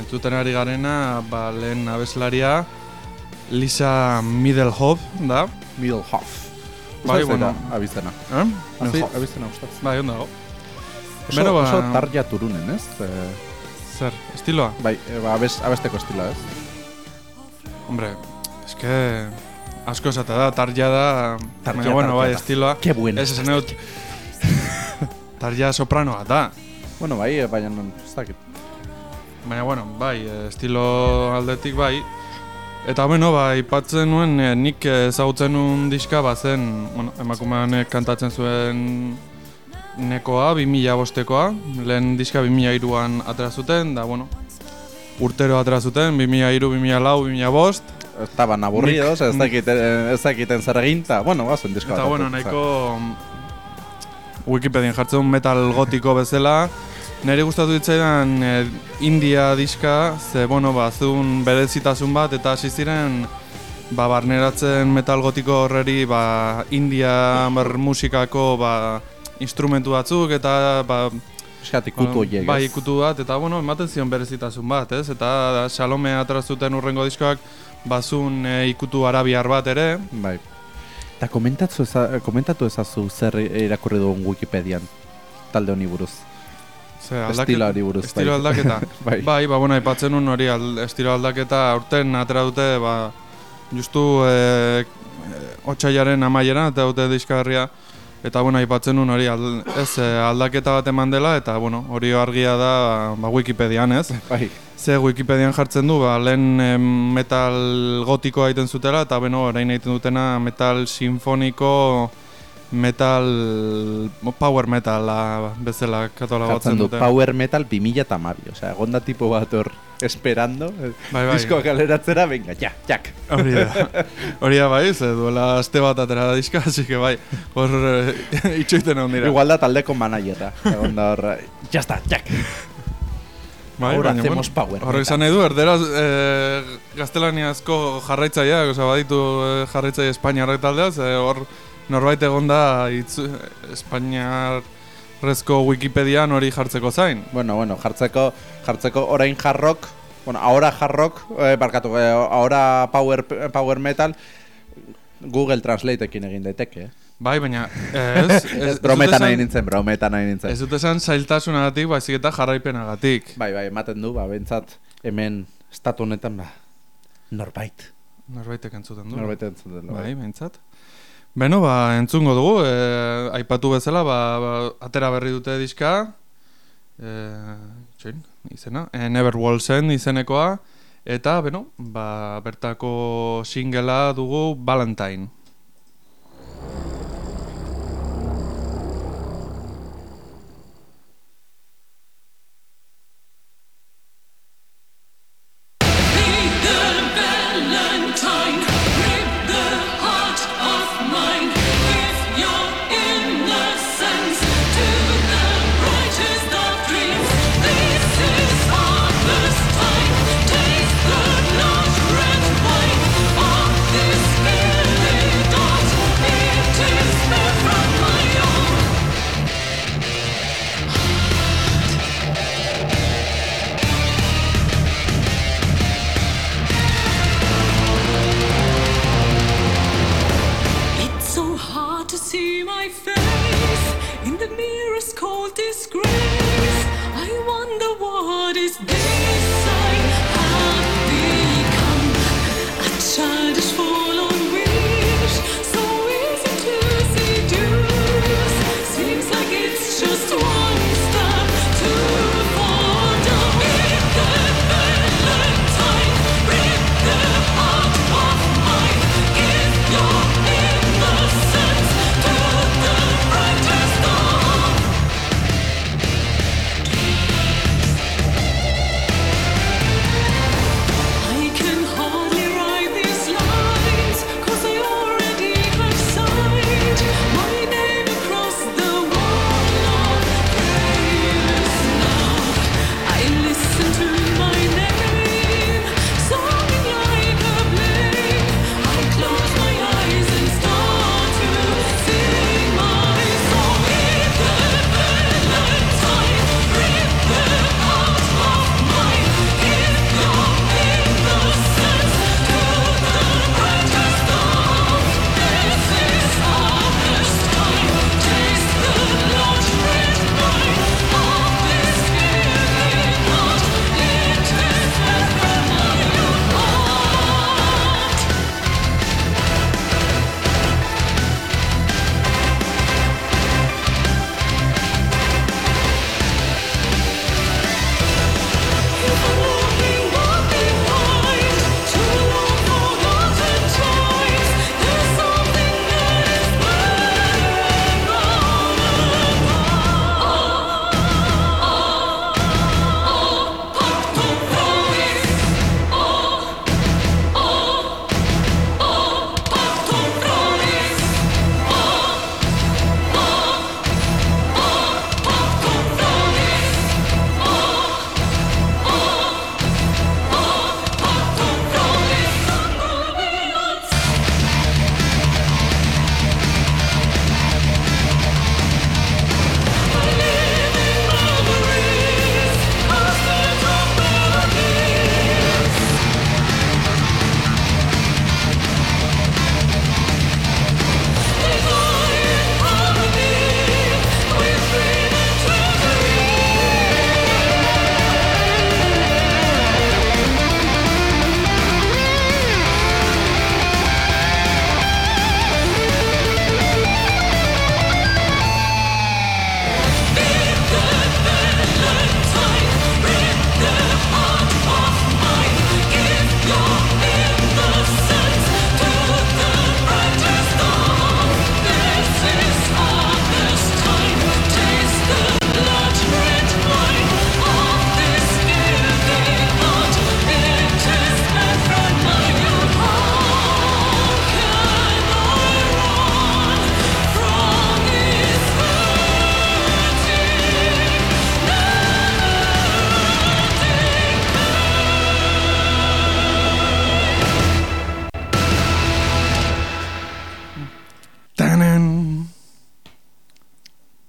Entzuten ari garena, ba, lehen abeslaria Lisa Middelhoff da.
Middelhoff.
Bai, bueno.
Abizena.
Eh?
Abizena ustaz.
Bai, ondo dago.
Oso,
Beno, ba-
oso tarja turunen, ez? Eh,
Zer, estiloa?
bai, eh, ba, abez, abesteko estiloa, ez?
Hombre, eske asko esate da, tarja da,
Tarja,
bueno, bai, estiloa.
Ke buena.
Ez esan dut, tarja sopranoa da.
Bueno, bai, eh, baina ez dakit.
Baina, bueno, bai, eh, estilo aldetik bai. Eta, bueno, bai, ipatzen nuen, eh, nik ezagutzen nuen diska, bazen, bueno, emakumeanek kantatzen zuen nekoa, 2000 bostekoa, lehen diska 2002an atera zuten, da, bueno, urtero atera zuten, 2003, 2004, 2005,
Estaban aburridos, ez dakiten, ez dakiten zer egin, eta, bueno, bazen diskoa.
Eta, bueno, nahiko mm, Wikipedian jartzen metal gotiko bezala. Neri gustatu ditzaidan eh, India diska, ze, bueno, ba, zuen berezitasun bat, eta hasi ziren ba, barneratzen metal gotiko horreri ba, India ber, musikako ba, instrumentu batzuk, eta ba,
Eskat ikutu horiek,
bai,
ez?
ikutu bat, eta bueno, ematen zion berezitasun bat, ez? Eta Salome atera zuten urrengo diskoak, bazun e, ikutu arabiar bat ere,
Bai. Eta komentatu, eza, komentatu ezazu zer irakurri dugun Wikipedian talde honi buruz.
Ze,
Estiloari buruz, bai.
Estilo aldaketa.
Bai.
bai. ba, bueno, aipatzen nun hori al, estilo aldaketa aurten atera dute, ba, justu e, e, otxaiaren amaieran atera dute diskarria. Eta, bueno, aipatzen nun hori al, ez, e, aldaketa bat eman dela, eta, bueno, hori argia da ba, Wikipedian, ez?
Bai.
Ze Wikipedian jartzen du, ba, lehen em, metal gotikoa egiten zutela, eta beno, orain egiten dutena metal sinfoniko, metal, power metala bezala katola batzen
du
dute.
Power Metal 2000 eta mabi. Osea, egonda tipo bat hor esperando. eh,
Bai, bai.
Diskoa kaleratzera, venga, ja, jak.
Hori da, hori da bai, ze duela aste bat atera da diska, así que bai, hor eh, itxoiten egon dira.
Igual da taldeko managerra. Egonda hor, eh, ya está, jak.
bai,
ahora
baina,
hacemos power
Horrek
metal.
esan nahi du, erderaz eh, gaztelaniazko jarraitzaileak, osea, baditu eh, jarraitzaile Espainiarrak taldea, ze hor norbait egon da itzu, Espainiarrezko Wikipedian hori jartzeko zain.
Bueno, bueno, jartzeko, jartzeko orain jarrok, bueno, ahora jarrok, eh, barkatu, eh, ahora power, power metal, Google Translateekin egin daiteke. eh?
Bai, baina ez, ez,
brometan nahi nintzen, brometan nahi nintzen.
Ez dut esan zailtasunagatik, baizik eta jarraipenagatik.
Bai, bai, ematen du, ba, bentsat, hemen, estatu honetan, ba, norbait.
Norbaitek entzuten du.
Norbait entzun dela.
Bai, behintzat. Beno, ba, entzungo dugu, e, aipatu bezala, ba, ba, atera berri dute diska, e, txoin, izena, e, Neverwalsen izenekoa, eta, beno, ba, bertako singela dugu. Valentine,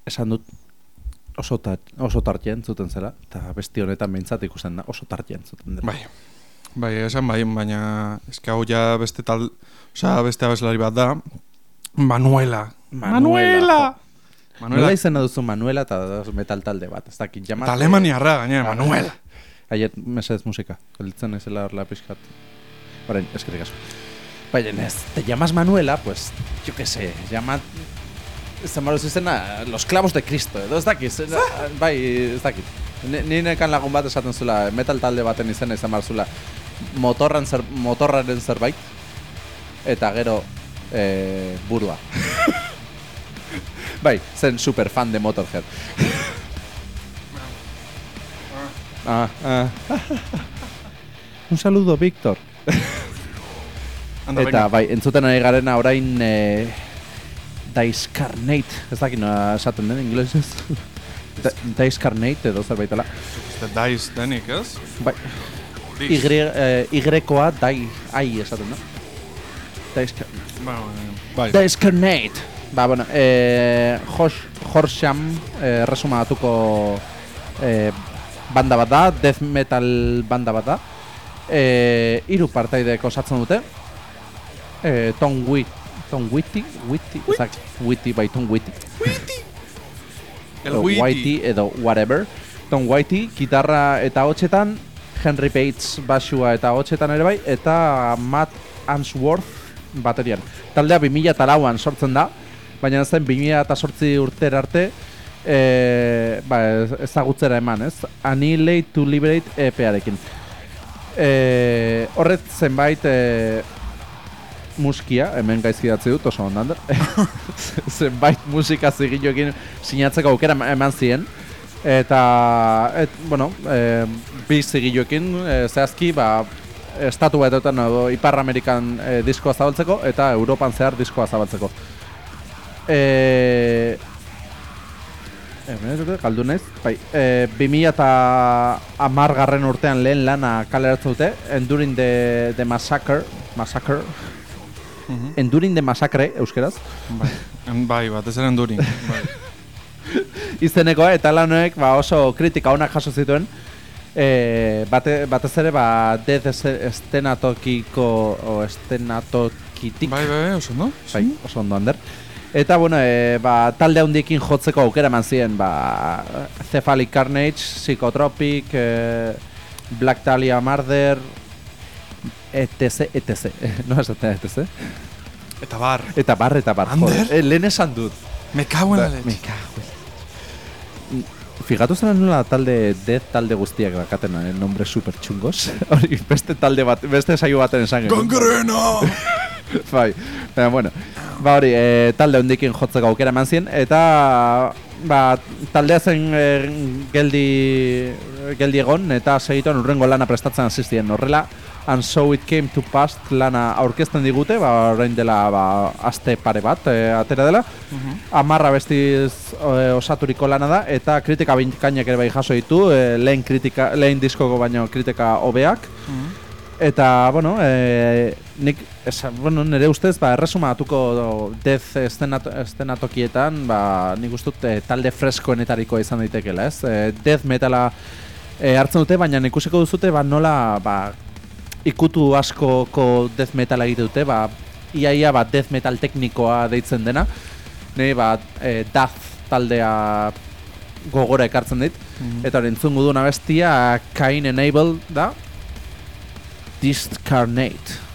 Esan dut oso, tar, oso tartien zuten zela, eta besti honetan behintzat ikusten da oso tartien zuten dela.
Bai. Bai, esan bai, baina eske hau ja beste tal, osea, beste abeslari bat da. Manuela.
Manuela, Nola
Manuela.
izena duzu Manuela eta metal talde bat, ez dakit jamate...
Eta alemaniarra, gainera, Manuela.
Aiet, mesedez musika, gelitzen ezela horla pixkat. Orain, eskerrik asko. Baina ez, te llamas Manuela, pues, yo que sé, llama... Zamaroz izena, los clavos de Cristo, edo ez dakit, zena, bai, ez dakit. Ni- Ni nekan lagun bat esaten zula, metal talde baten izena izan behar zula, motorran zer, motorraren zerbait, eta gero, eh, burua. bai, zen super fan de Motorhead. ah, ah. Un saludo, Víctor.
Anda,
Eta
venga.
bai, entzuten ari garena orain e, Discarnate, ez dakit nola esaten den inglesez. Da- Discarnate edo zerbaitela.
Daiz denik, ez?
Bai. Y, eh, dai, ai esaten da. Discar
Ba, Bai,
Discarnate. Ba, bueno, eh, Josh, Horsham, eh, resuma batuko eh, banda bat da, death metal banda bat da. Eh, iru partaidek osatzen dute. Eh, Tom, Wick, Tom Whitty, Whitty, exact, Whitty by Tom Whitty.
El
edo
Witty.
Edo whatever. Tom Whitey, gitarra eta hotxetan, Henry Bates basua eta hotxetan ere bai, eta Matt Answorth baterian. Taldea 2000 eta lauan sortzen da, baina zen 2000 eta sortzi urtera arte, e, ba, ez- ezagutzera eman, ez? Annihilate to Liberate EP-arekin. E, horret zenbait e, muskia, hemen gaizki datzi dut oso ondan zenbait musika zigiloekin sinatzeko aukera em- eman zien eta et, bueno, e, bi zigiloekin e, zehazki ba, estatu batetan edo Ipar Amerikan e, diskoa zabaltzeko eta Europan zehar diskoa zabaltzeko. E, Hemen ez galdu naiz. Bai, e, 2000 eta amar garren urtean lehen lana kaleratzen dute, Enduring the, the Massacre, Massacre,
Mhm.
Enduring the Massacre, euskeraz,
Bai, bai, batez ere endurin. Bai.
izenekoa, eta lan honek ba, oso kritika onak jaso zituen, e, bate, batez ere ba, es- estenatokiko, o estenatokitik,
bai, bai, oso, no?
bai, oso ondo ander. Eta, bueno, e, ba, talde handiekin jotzeko aukera eman ziren, ba, Cephalic Carnage, Psychotropic, e, Black Dahlia Murder, etc, etc. no esaten etc.
Eta bar,
Eta bar, eta bar.
Ander?
joder. E, lehen esan dut.
me cago en la
Ba,
leche.
me cago en- Fijatu zen nola talde death talde guztiak dakaten eh, nombre super txungos. Hori beste talde bat, beste saio baten esan genuen.
Gangrena!
bai, baina bueno. Ba hori, e, talde hondikin jotzeko aukera eman zien, eta ba, taldea zen e, geldi, geldi egon, eta segiton urrengo lana prestatzen asistien. Horrela, And So It Came To Past lana aurkezten digute, ba, orain dela ba, aste pare bat, e, atera dela. Amarra bestiz e, osaturiko lana da, eta kritika binkainak ere bai jaso ditu, e, lehen, kritika, lehen diskoko baino kritika hobeak. Eta, bueno, e, nik, esa, bueno, nire ustez, ba, erresumatuko death estenat, estenatokietan, ba, nik ustut e, talde freskoenetarikoa izan daitekela, ez? E, death metala e, hartzen dute, baina ikusiko duzute, ba, nola, ba, ikutu askoko death metala egite dute, ba, iaia, ba, death metal teknikoa deitzen dena, Nei, ba, e, death taldea gogora ekartzen dit, eta hori entzungu duna bestia, Cain Enable da. Discarnate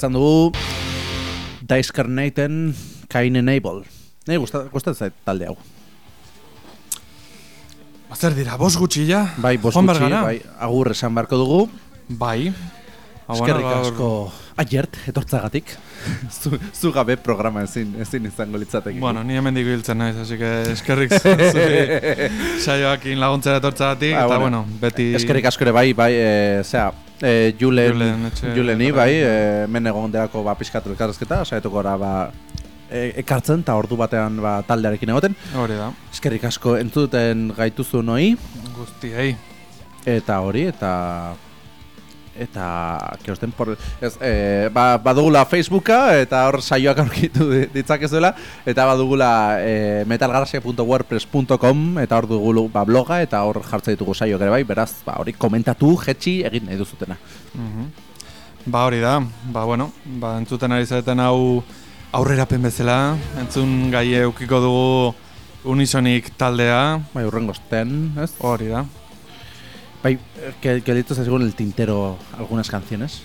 Ezan dugu Discarnaten Kain Enable. Nei gustatzen zait talde hau.
Ba, Zer dira, bos gutxi ja?
Bai, bos gutxi, bai, agur esan beharko dugu.
Bai. Ba, bueno,
Eskerrik asko aiert, etortzagatik. zu, zu gabe programa ezin, ezin izango litzateke.
Bueno, ni hemen digo hiltzen naiz, así que eskerrik zuri saioakin laguntzera etortzagatik,
Ah,
eta
bueno.
bueno, beti...
Eskerrik asko ere bai, bai, e, zera, e, Julen,
Julen, etxe-
Juleni, bai, e, men egon derako ba, pixkatu elkarrezketa, saietuko gara ba, e, ekartzen, eta ordu batean ba, taldearekin egoten.
Hori da,
Eskerrik asko entzuten gaituzu noi,
guztiei.
eta hori, eta eta que osten por ez, e, ba, badugula Facebooka eta hor saioak aurkitu di- ditzakezuela eta badugula e, metalgarrasia.wordpress.com eta hor dugulu ba, bloga eta hor jartzen ditugu saioak ere bai beraz ba, hori komentatu jetxi egin nahi duzutena.
Mhm. Ba hori da, ba bueno, ba entzuten ari zareten hau aurrerapen bezala, entzun gai eukiko dugu Unisonik taldea,
bai urrengosten ez?
Hori da.
Bai que, que ditu zaigun el tintero algunas canciones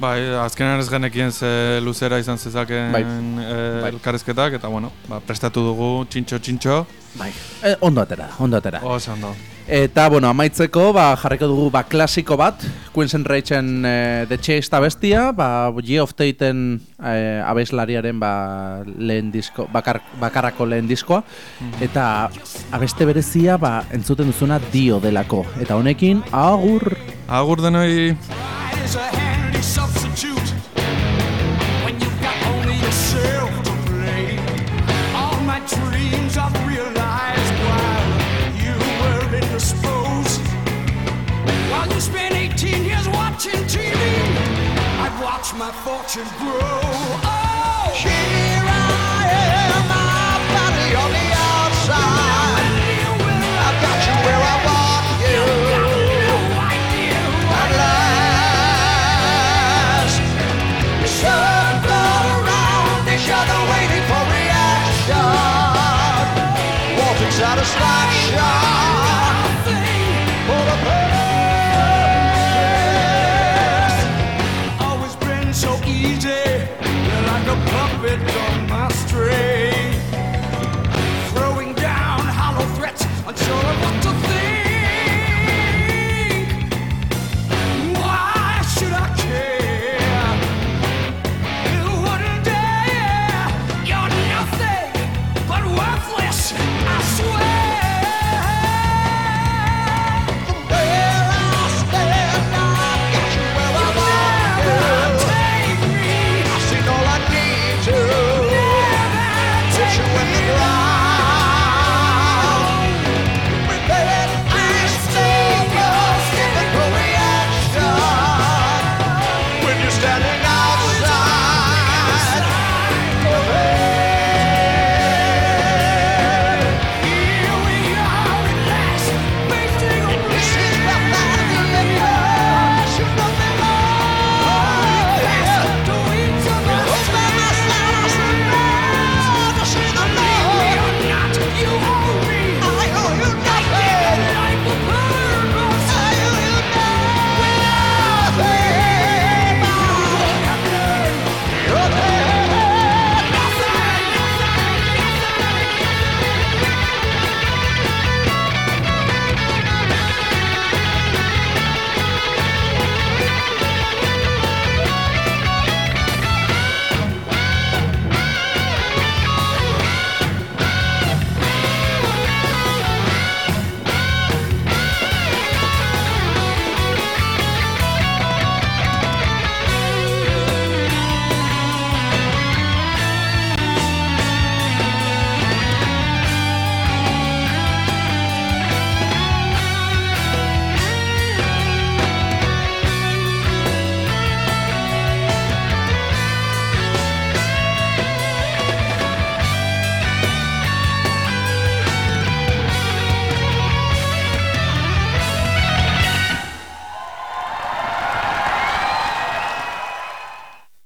Bai, azkenean ez genekien ze luzera izan zezaken
Bai.
eh,
Bai.
elkarrizketak, eta bueno, ba, prestatu dugu txintxo-txintxo,
bai e, ondo atera ondo atera
oso ondo.
Eta, bueno, amaitzeko, ba, jarriko dugu ba, klasiko bat, Queens and Ragen e, The Chase eta bestia, ba, G of Taten e, abeslariaren ba, lehen disko, bakar, bakarrako lehen diskoa, eta abeste berezia ba, entzuten duzuna dio delako. Eta honekin, agur!
Agur denoi!
My fortune grow.